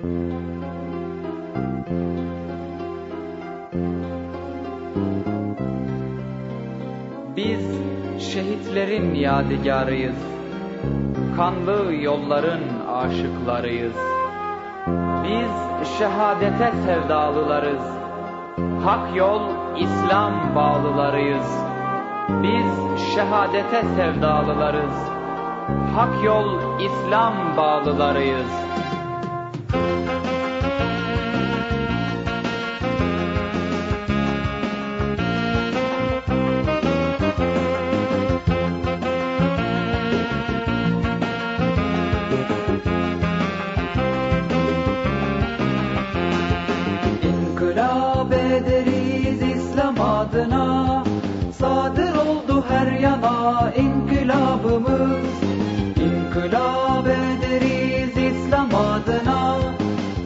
Biz şehitlerin yadigarıyız. Kanlı yolların aşıklarıyız. Biz şehadete sevdalılarız. Hak yol İslam bağlılarıyız. Biz şehadete sevdalılarız. Hak yol İslam bağlılarıyız. Ederiz İslam adına. Sadır oldu her yana inkılabımız. İnkılap ederiz İslam adına.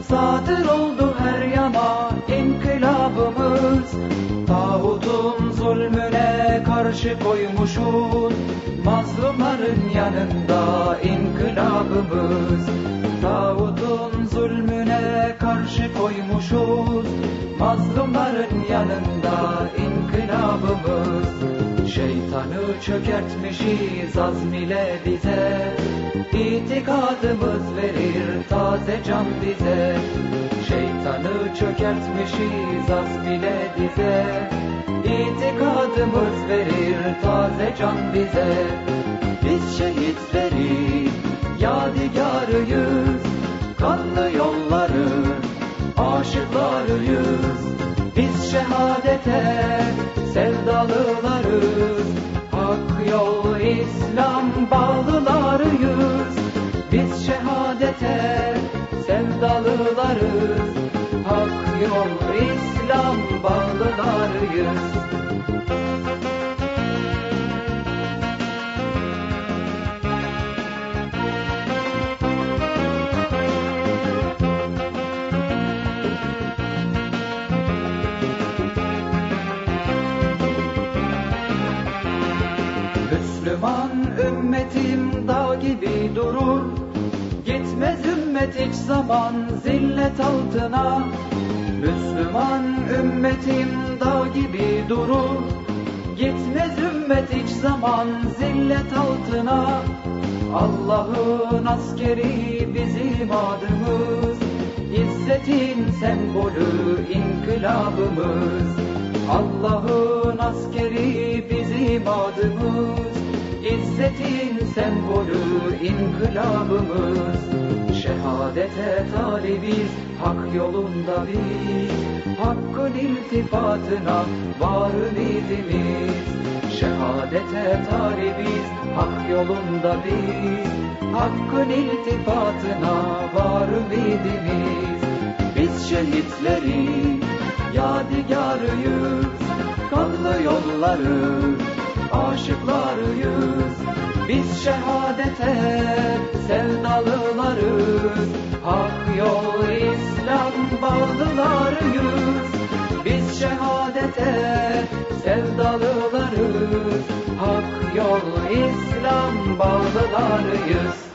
Sadır oldu her yana inkılabımız. Tağutun zulmüne karşı koymuşun Mazlumların yanında inkılabımız Mazlumların yanında inkılabımız. Şeytanı çökertmişiz azm ile bize. İtikadımız verir taze can bize. Şeytanı çökertmişiz azm ile bize. İtikadımız verir taze can bize. Biz şehitleri yadigarıyız. Kanlı yolların aşıklarıyız şehadete sevdalılarız Hak yol İslam bağlılarıyız. Biz şehadete sevdalılarız Hak yol İslam bağlılarıyız Müslüman ümmetim dağ gibi durur. Gitmez ümmet hiç zaman zillet altına. Müslüman ümmetim dağ gibi durur. Gitmez ümmet hiç zaman zillet altına. Allah'ın askeri bizim adımız. İzzetin sembolü inkılabımız Allah'ın askeri bizim adımız. İzzetin sembolü inkılabımız. Şehadete talibiz hak yolunda biz. Hakkın iltifatına var ümidimiz Şehadete talibiz hak yolunda biz. Hakkın iltifatına var ümidimiz Biz şehitleri yadigarıyız. Kanlı yolları aşıklarıyız. Biz şehadete sevdalılarız. Hak yol İslam bağlılarıyız. Biz şehadete sevdalılarız. Hak yol İslam bağlılarıyız